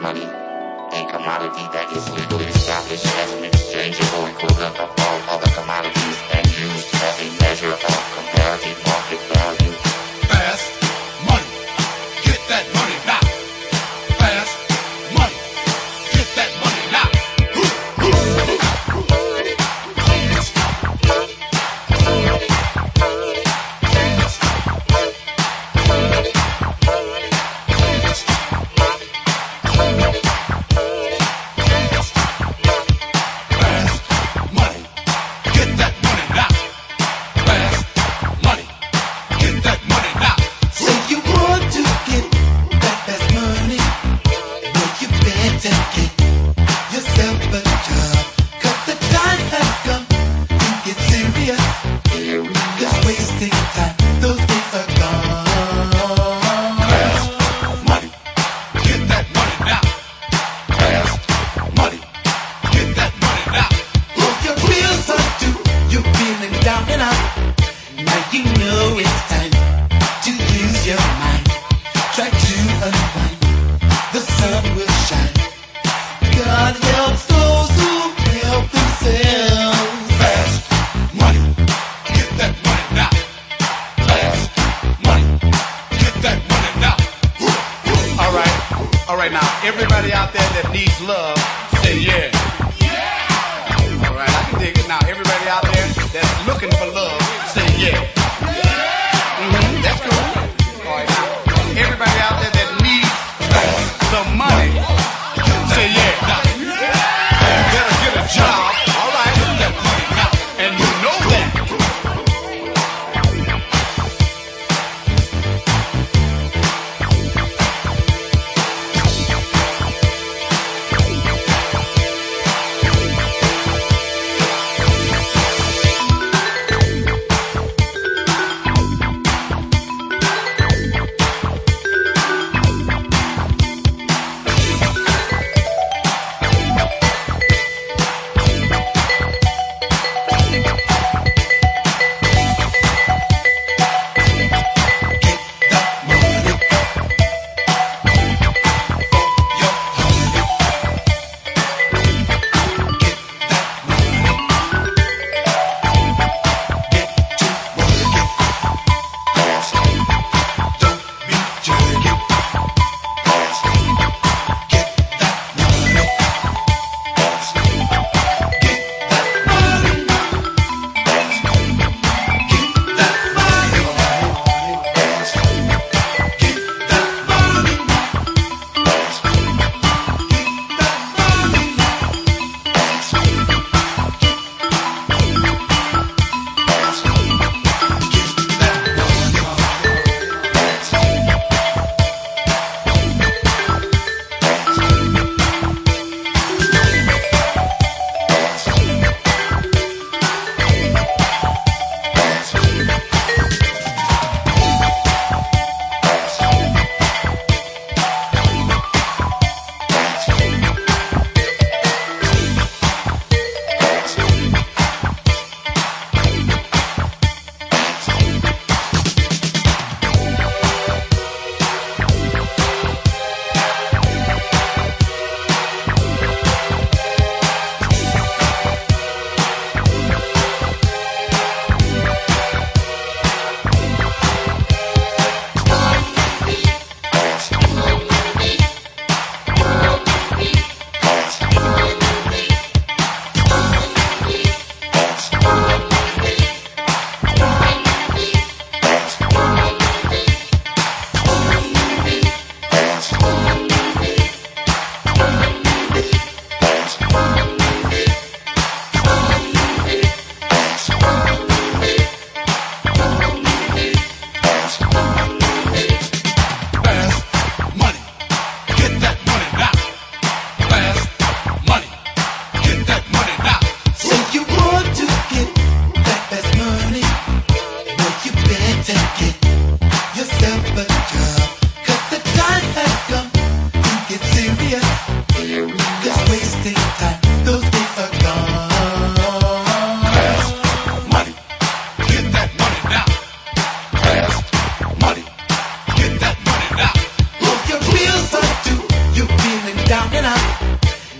money, a commodity that is legally established. As an exchangeable equivalent of all other commodities. And used as a measure of comparative market checking out everybody out there that needs love. Say yeah. Yeah. All right, I can dig it now. Everybody out there that's looking for love, say yeah.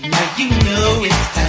Now you know it's time.